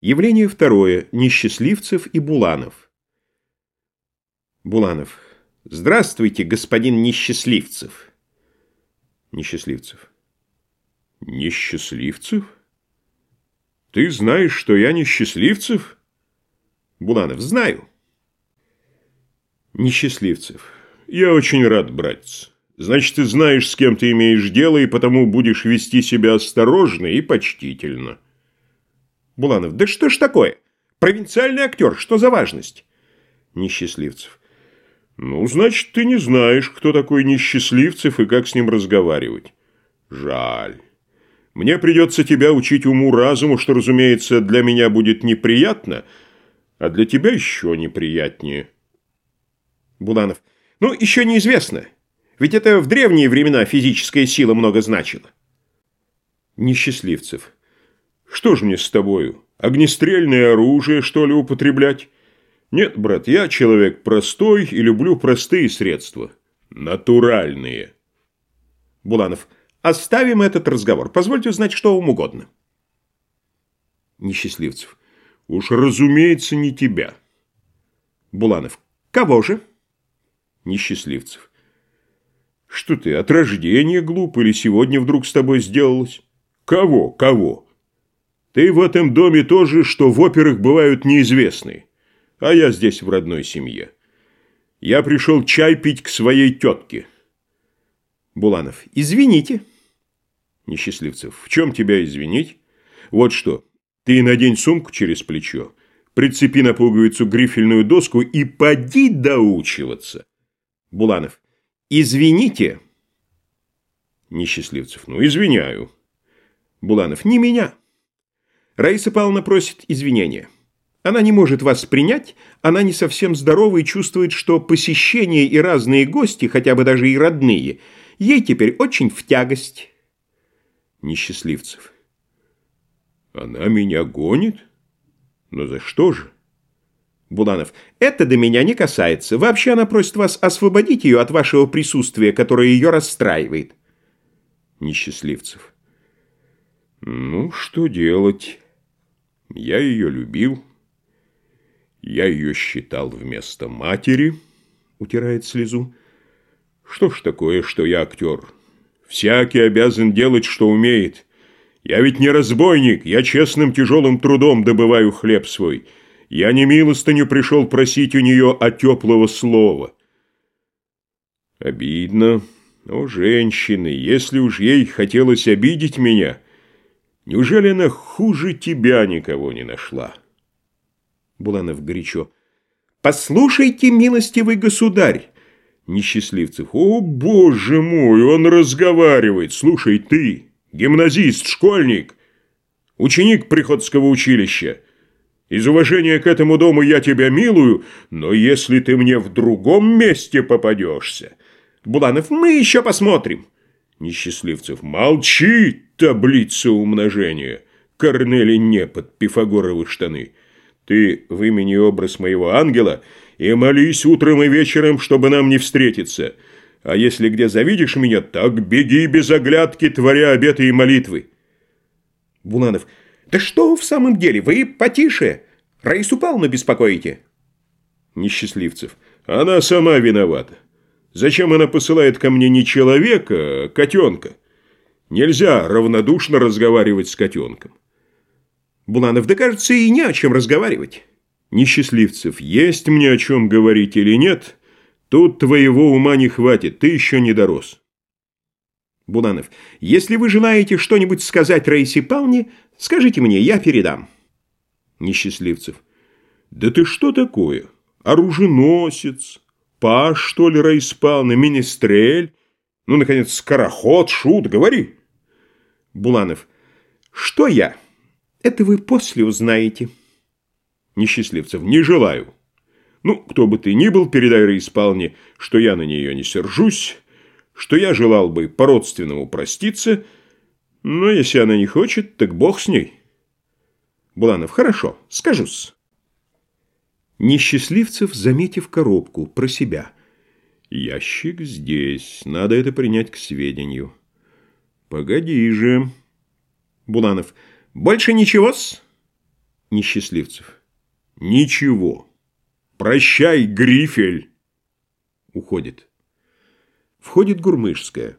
Явление второе. Несчастливцев и Буланов. Буланов. Здравствуйте, господин Несчастливцев. Несчастливцев. Несчастливцев? Ты знаешь, что я Несчастливцев? Буланов. Знаю. Несчастливцев. Я очень рад, братец. Значит, ты знаешь, с кем ты имеешь дело, и потому будешь вести себя осторожно и почтительно. Буланов. Да что ж такое? Провинциальный актер, что за важность? Несчастливцев. Ну, значит, ты не знаешь, кто такой Несчастливцев и как с ним разговаривать. Жаль. Мне придется тебя учить уму-разуму, что, разумеется, для меня будет неприятно, а для тебя еще неприятнее. Буланов. Ну, еще неизвестно. Ведь это в древние времена физическая сила много значила. Несчастливцев. Что ж мне с тобою? Огнестрельное оружие, что ли, употреблять? Нет, брат, я человек простой и люблю простые средства. Натуральные. Буланов. Оставим этот разговор. Позвольте узнать, что вам угодно. Несчастливцев. Уж разумеется, не тебя. Буланов. Кого же? Несчастливцев. Что ты, от рождения глуп или сегодня вдруг с тобой сделалось? Кого? Кого? Ты в этом доме тоже, что в операх бывают неизвестные, а я здесь в родной семье. Я пришел чай пить к своей тетке. Буланов. Извините. Несчастливцев. В чем тебя извинить? Вот что. Ты надень сумку через плечо, прицепи на пуговицу грифельную доску и поди доучиваться. Буланов. Извините. Несчастливцев. Ну, извиняю. Буланов. Не меня. Раиса Павловна просит извинения. Она не может вас принять, она не совсем здорова и чувствует, что посещения и разные гости, хотя бы даже и родные, ей теперь очень в тягость. Несчастливцев. Она меня гонит? Но за что же? Буданов. Это до меня не касается. Вообще она просит вас освободить ее от вашего присутствия, которое ее расстраивает. Несчастливцев. Ну, что делать? Я ее любил. Я ее считал вместо матери, утирает слезу. Что ж такое, что я актер? Всякий обязан делать, что умеет. Я ведь не разбойник, я честным тяжелым трудом добываю хлеб свой. Я не милостыню пришел просить у нее о теплого слова. Обидно. О, женщины, если уж ей хотелось обидеть меня, Неужели она хуже тебя никого не нашла? Буланов горячо. Послушайте, милостивый государь. Несчастливцев. О, боже мой, он разговаривает. Слушай, ты, гимназист, школьник, ученик приходского училища. Из уважения к этому дому я тебя милую, но если ты мне в другом месте попадешься... Буланов, мы еще посмотрим. Несчастливцев. Молчи, таблица умножения. Корнели Непод, Пифагоровы штаны. Ты в имени образ моего ангела и молись утром и вечером, чтобы нам не встретиться. А если где завидишь меня, так беги без оглядки, творя обеты и молитвы. Буланов. Да что в самом деле, вы потише. Раису Павловну беспокоите. Несчастливцев. Она сама виновата. Зачем она посылает ко мне не человека, а котенка? Нельзя равнодушно разговаривать с котенком. Буланов, да кажется, и не о чем разговаривать. Несчастливцев, есть мне о чем говорить или нет, тут твоего ума не хватит, ты еще не дорос. Буланов, если вы желаете что-нибудь сказать Раисе Павловне, скажите мне, я передам. Несчастливцев, да ты что такое? Оруженосец, паш, что ли, Раиса Павловна, министрель? Ну, наконец, скороход, шут, говори. Буланов. Что я? Это вы после узнаете. Несчастливцев. Не желаю. Ну, кто бы ты ни был, передай Раиспалне, что я на нее не сержусь, что я желал бы по-родственному проститься, но если она не хочет, так бог с ней. Буланов. Хорошо, скажу-с. Несчастливцев, заметив коробку, про себя. Ящик здесь, надо это принять к сведению. Погоди же. Буланов. Больше ничего-с? Несчастливцев. Ничего. Прощай, Грифель. Уходит. Входит Гурмышская.